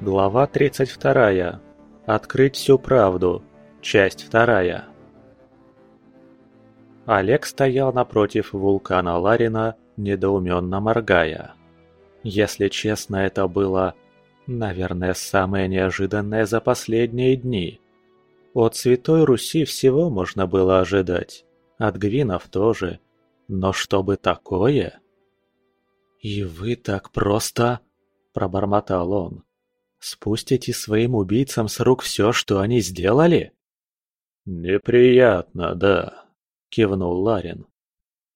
Глава 32. Открыть всю правду. Часть 2. Олег стоял напротив вулкана Ларина, недоуменно моргая. Если честно, это было, наверное, самое неожиданное за последние дни. От Святой Руси всего можно было ожидать, от гвинов тоже, но чтобы такое... «И вы так просто...» – пробормотал он. «Спустите своим убийцам с рук все, что они сделали?» «Неприятно, да», – кивнул Ларин.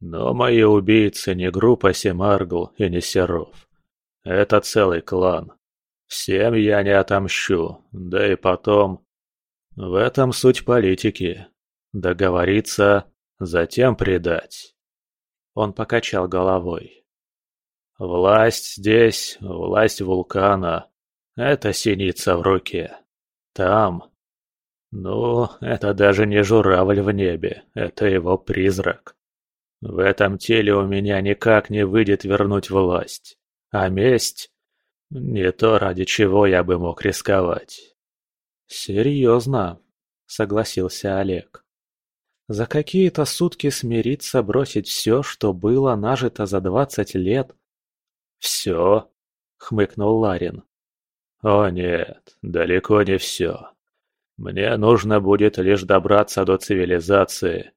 «Но мои убийцы не группа Семаргл и не Серов. Это целый клан. Всем я не отомщу, да и потом... В этом суть политики. Договориться, затем предать». Он покачал головой. Власть здесь, власть вулкана. Это синица в руке. Там. Ну, это даже не журавль в небе, это его призрак. В этом теле у меня никак не выйдет вернуть власть. А месть? Не то, ради чего я бы мог рисковать. Серьезно, согласился Олег. За какие-то сутки смириться, бросить все, что было нажито за двадцать лет, «Все?» — хмыкнул Ларин. «О нет, далеко не все. Мне нужно будет лишь добраться до цивилизации.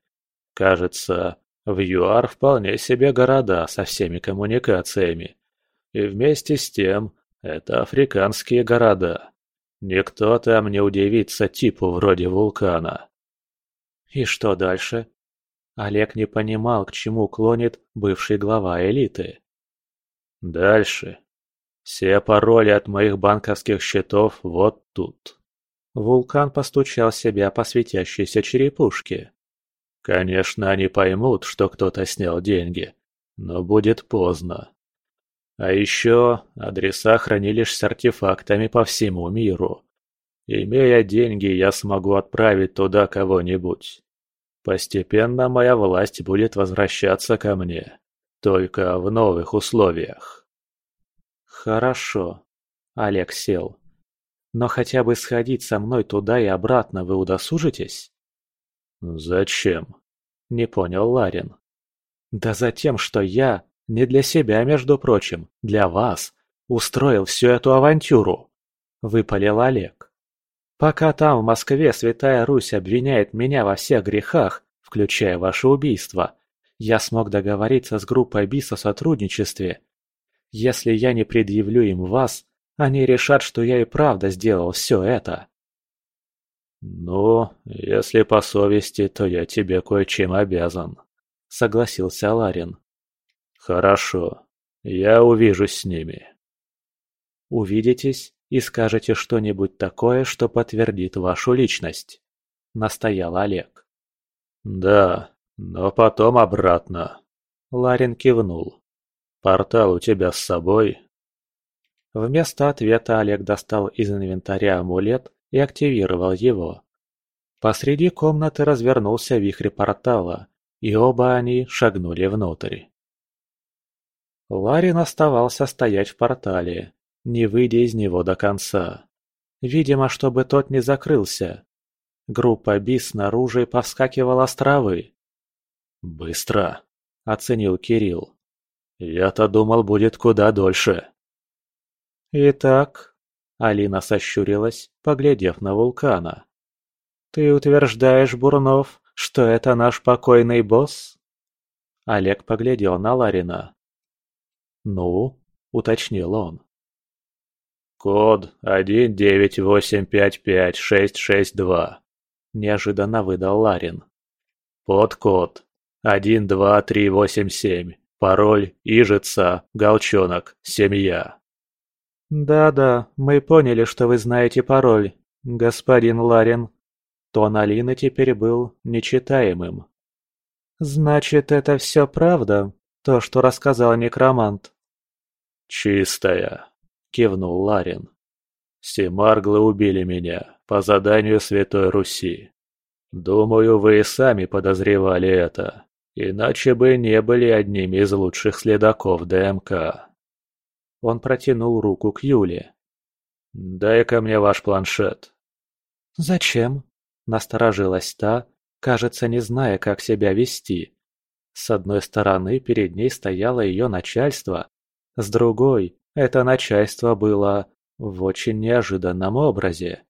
Кажется, в ЮАР вполне себе города со всеми коммуникациями. И вместе с тем, это африканские города. Никто там не удивится типу вроде вулкана». «И что дальше?» Олег не понимал, к чему клонит бывший глава элиты. Дальше. Все пароли от моих банковских счетов вот тут. Вулкан постучал себя по светящейся черепушке. Конечно, они поймут, что кто-то снял деньги, но будет поздно. А еще адреса хранилищ с артефактами по всему миру. Имея деньги, я смогу отправить туда кого-нибудь. Постепенно моя власть будет возвращаться ко мне. Только в новых условиях. Хорошо. Олег сел. Но хотя бы сходить со мной туда и обратно вы удосужитесь? Зачем? Не понял Ларин. Да за тем, что я, не для себя, между прочим, для вас, устроил всю эту авантюру. Выпалил Олег. Пока там, в Москве, Святая Русь обвиняет меня во всех грехах, включая ваше убийство, я смог договориться с группой БИС о сотрудничестве. Если я не предъявлю им вас, они решат, что я и правда сделал все это. «Ну, если по совести, то я тебе кое-чем обязан», — согласился Ларин. «Хорошо, я увижусь с ними». «Увидитесь и скажете что-нибудь такое, что подтвердит вашу личность», — настоял Олег. «Да, но потом обратно. Ларин кивнул. Портал у тебя с собой? Вместо ответа Олег достал из инвентаря амулет и активировал его. Посреди комнаты развернулся вихрь портала, и оба они шагнули внутрь. Ларин оставался стоять в портале, не выйдя из него до конца. Видимо, чтобы тот не закрылся. Группа БИС снаружи повскакивала с травы. «Быстро», — оценил Кирилл. Я-то думал, будет куда дольше. Итак, Алина сощурилась, поглядев на вулкана. Ты утверждаешь, Бурнов, что это наш покойный босс? Олег поглядел на Ларина. Ну, уточнил он. «Код 19855-662», — неожиданно выдал Ларин. «Под «Подкод 12387. Пароль Ижица, Голчонок, семья. Да-да, мы поняли, что вы знаете пароль, господин Ларин. Тон Алины теперь был нечитаемым. Значит, это все правда, то, что рассказал некромант? Чистая, кивнул Ларин. Семарглы убили меня по заданию Святой Руси. Думаю, вы и сами подозревали это. Иначе бы не были одними из лучших следаков ДМК. Он протянул руку к Юле. дай-ка мне ваш планшет». «Зачем?» – насторожилась та, кажется, не зная, как себя вести. С одной стороны, перед ней стояло ее начальство, с другой, это начальство было в очень неожиданном образе.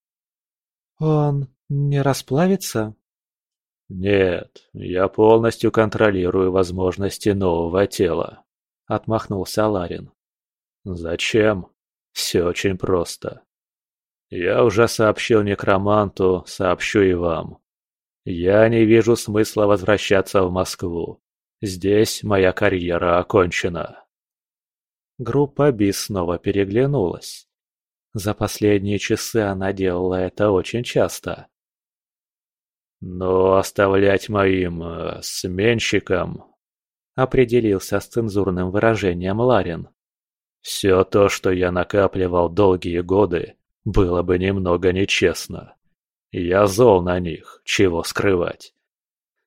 «Он не расплавится?» «Нет, я полностью контролирую возможности нового тела», — отмахнулся Ларин. «Зачем? Все очень просто. Я уже сообщил некроманту, сообщу и вам. Я не вижу смысла возвращаться в Москву. Здесь моя карьера окончена». Группа БИС снова переглянулась. За последние часы она делала это очень часто. «Но оставлять моим... Э, сменщикам...» Определился с цензурным выражением Ларин. «Все то, что я накапливал долгие годы, было бы немного нечестно. Я зол на них, чего скрывать.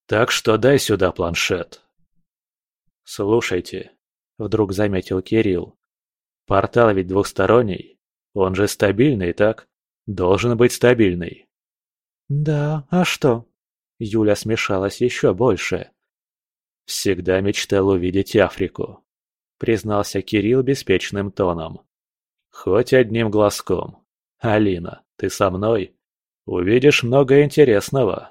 Так что дай сюда планшет». «Слушайте», — вдруг заметил Кирилл. «Портал ведь двухсторонний. Он же стабильный, так? Должен быть стабильный». «Да, а что?» Юля смешалась еще больше. «Всегда мечтал увидеть Африку», — признался Кирилл беспечным тоном. «Хоть одним глазком. Алина, ты со мной? Увидишь много интересного».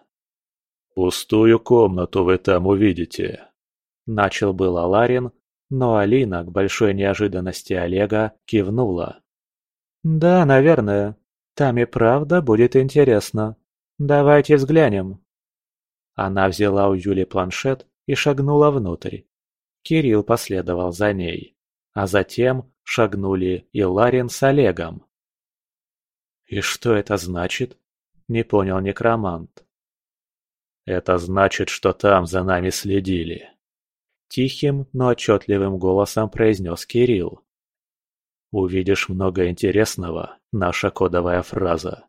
«Пустую комнату вы там увидите», — начал было Ларин, но Алина, к большой неожиданности Олега, кивнула. «Да, наверное. Там и правда будет интересно. Давайте взглянем». Она взяла у Юли планшет и шагнула внутрь. Кирилл последовал за ней. А затем шагнули и Ларин с Олегом. «И что это значит?» – не понял некромант. «Это значит, что там за нами следили», – тихим, но отчетливым голосом произнес Кирилл. «Увидишь много интересного, наша кодовая фраза.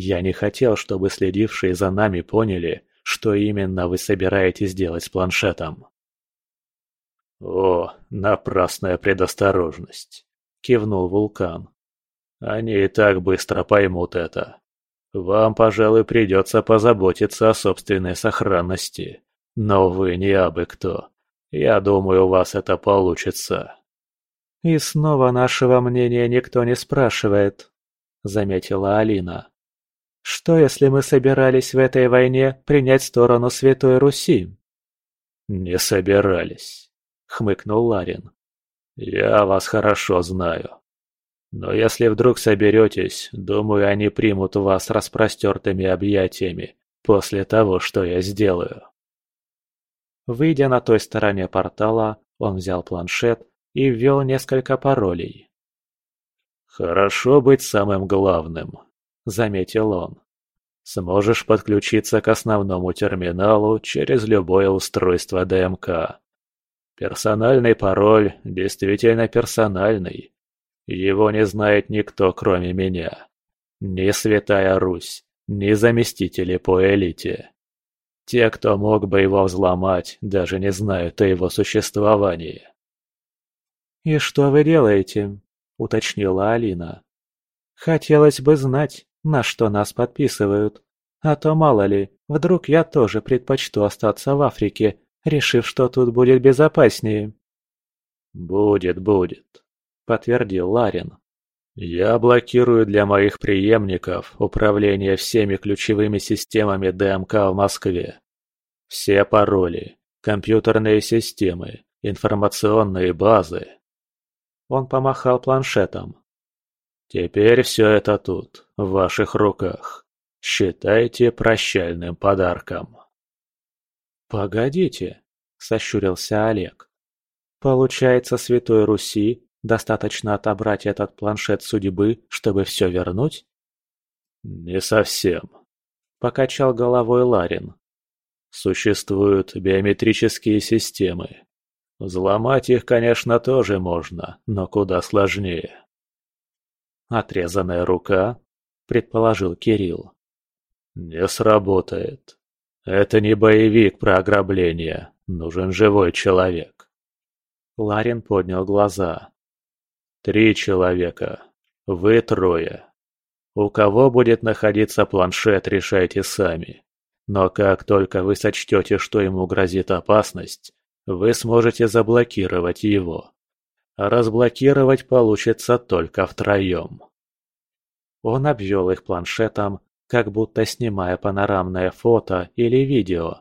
Я не хотел, чтобы следившие за нами поняли, что именно вы собираетесь делать с планшетом. «О, напрасная предосторожность!» – кивнул вулкан. «Они и так быстро поймут это. Вам, пожалуй, придется позаботиться о собственной сохранности. Но вы не абы кто. Я думаю, у вас это получится». «И снова нашего мнения никто не спрашивает», — заметила Алина. Что, если мы собирались в этой войне принять сторону Святой Руси? Не собирались, хмыкнул Ларин. Я вас хорошо знаю. Но если вдруг соберетесь, думаю, они примут вас распростертыми объятиями после того, что я сделаю. Выйдя на той стороне портала, он взял планшет и ввел несколько паролей. «Хорошо быть самым главным», заметил он. Сможешь подключиться к основному терминалу через любое устройство ДМК. Персональный пароль действительно персональный. Его не знает никто, кроме меня. Ни Святая Русь, ни заместители по элите. Те, кто мог бы его взломать, даже не знают о его существовании. «И что вы делаете?» – уточнила Алина. «Хотелось бы знать, на что нас подписывают. А то мало ли, вдруг я тоже предпочту остаться в Африке, решив, что тут будет безопаснее. «Будет, будет», — подтвердил Ларин. «Я блокирую для моих преемников управление всеми ключевыми системами ДМК в Москве. Все пароли, компьютерные системы, информационные базы». Он помахал планшетом. Теперь все это тут, в ваших руках. Считайте прощальным подарком. Погодите, сощурился Олег. Получается, Святой Руси достаточно отобрать этот планшет судьбы, чтобы все вернуть? Не совсем, покачал головой Ларин. Существуют биометрические системы. Взломать их, конечно, тоже можно, но куда сложнее. «Отрезанная рука?» – предположил Кирилл. «Не сработает. Это не боевик про ограбление. Нужен живой человек». Ларин поднял глаза. «Три человека. Вы трое. У кого будет находиться планшет, решайте сами. Но как только вы сочтете, что ему грозит опасность, вы сможете заблокировать его. Разблокировать получится только втроем. Он обвел их планшетом, как будто снимая панорамное фото или видео.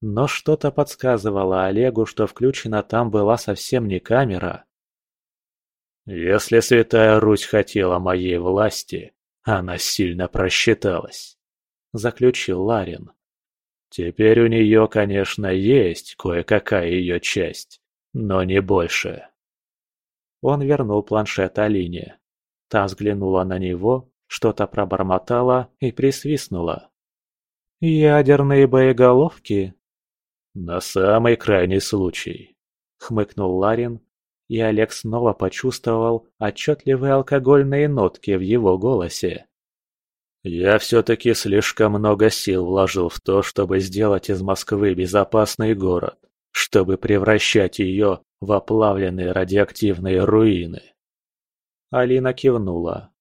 Но что-то подсказывало Олегу, что включена там была совсем не камера. «Если Святая Русь хотела моей власти, она сильно просчиталась», — заключил Ларин. «Теперь у нее, конечно, есть кое-какая ее часть, но не больше». Он вернул планшет Алине. Та взглянула на него, что-то пробормотала и присвистнула. «Ядерные боеголовки?» «На самый крайний случай», — хмыкнул Ларин, и Олег снова почувствовал отчетливые алкогольные нотки в его голосе. «Я все-таки слишком много сил вложил в то, чтобы сделать из Москвы безопасный город, чтобы превращать ее в оплавленные радиоактивные руины». Алина кивнула.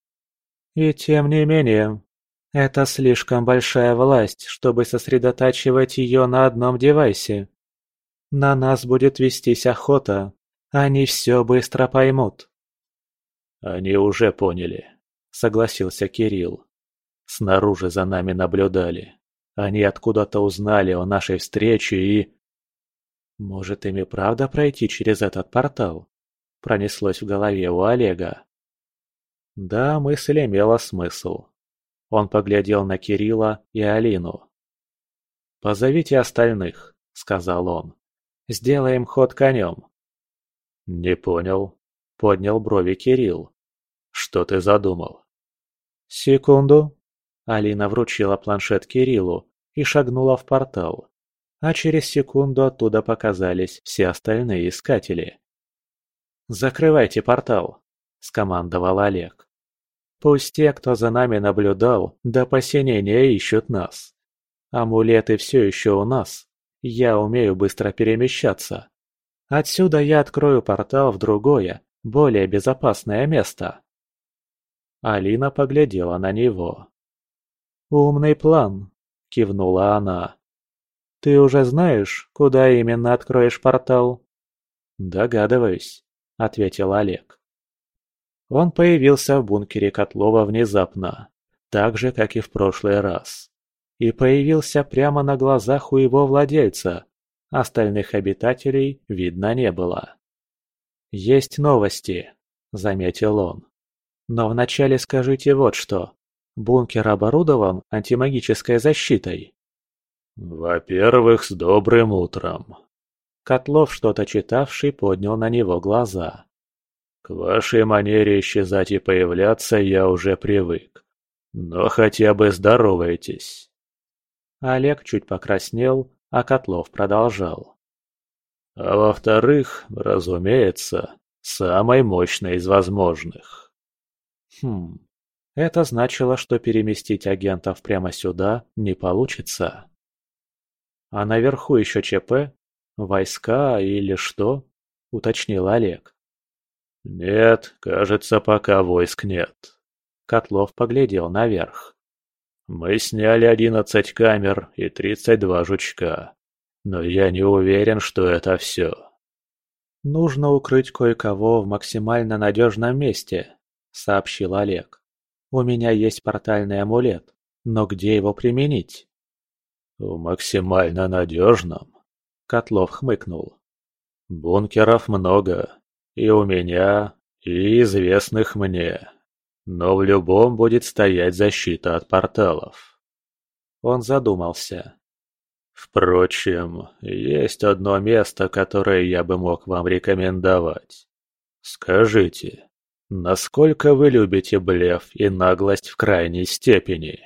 «И тем не менее, это слишком большая власть, чтобы сосредотачивать ее на одном девайсе. На нас будет вестись охота, они все быстро поймут. Они уже поняли, согласился Кирилл. Снаружи за нами наблюдали. Они откуда-то узнали о нашей встрече и... Может, им и правда пройти через этот портал? Пронеслось в голове у Олега. Да, мысль имела смысл. Он поглядел на Кирилла и Алину. «Позовите остальных», — сказал он. «Сделаем ход конем». «Не понял», — поднял брови Кирилл. «Что ты задумал?» «Секунду». Алина вручила планшет Кириллу и шагнула в портал. А через секунду оттуда показались все остальные искатели. «Закрывайте портал», — скомандовал Олег. «Пусть те, кто за нами наблюдал, до посинения ищут нас. Амулеты все еще у нас. Я умею быстро перемещаться. Отсюда я открою портал в другое, более безопасное место. Алина поглядела на него. «Умный план», — кивнула она. «Ты уже знаешь, куда именно откроешь портал?» «Догадываюсь», — ответил Олег. Он появился в бункере Котлова внезапно, так же, как и в прошлый раз. И появился прямо на глазах у его владельца, Остальных обитателей видно не было. «Есть новости», — заметил он. «Но вначале скажите вот что. Бункер оборудован антимагической защитой?» «Во-первых, с добрым утром». Котлов, что-то читавший, поднял на него глаза. «К вашей манере исчезать и появляться я уже привык. Но хотя бы здоровайтесь». Олег чуть покраснел, а Котлов продолжал. А во-вторых, разумеется, самой мощной из возможных. Хм, это значило, что переместить агентов прямо сюда не получится. А наверху еще ЧП? Войска или что? Уточнил Олег. Нет, кажется, пока войск нет. Котлов поглядел наверх. Мы сняли одиннадцать камер и тридцать два жучка. Но я не уверен, что это все. «Нужно укрыть кое-кого в максимально надежном месте», — сообщил Олег. «У меня есть портальный амулет, но где его применить?» «В максимально надежном?» — Котлов хмыкнул. «Бункеров много. И у меня, и известных мне. Но в любом будет стоять защита от порталов. Он задумался. Впрочем, есть одно место, которое я бы мог вам рекомендовать. Скажите, насколько вы любите блеф и наглость в крайней степени?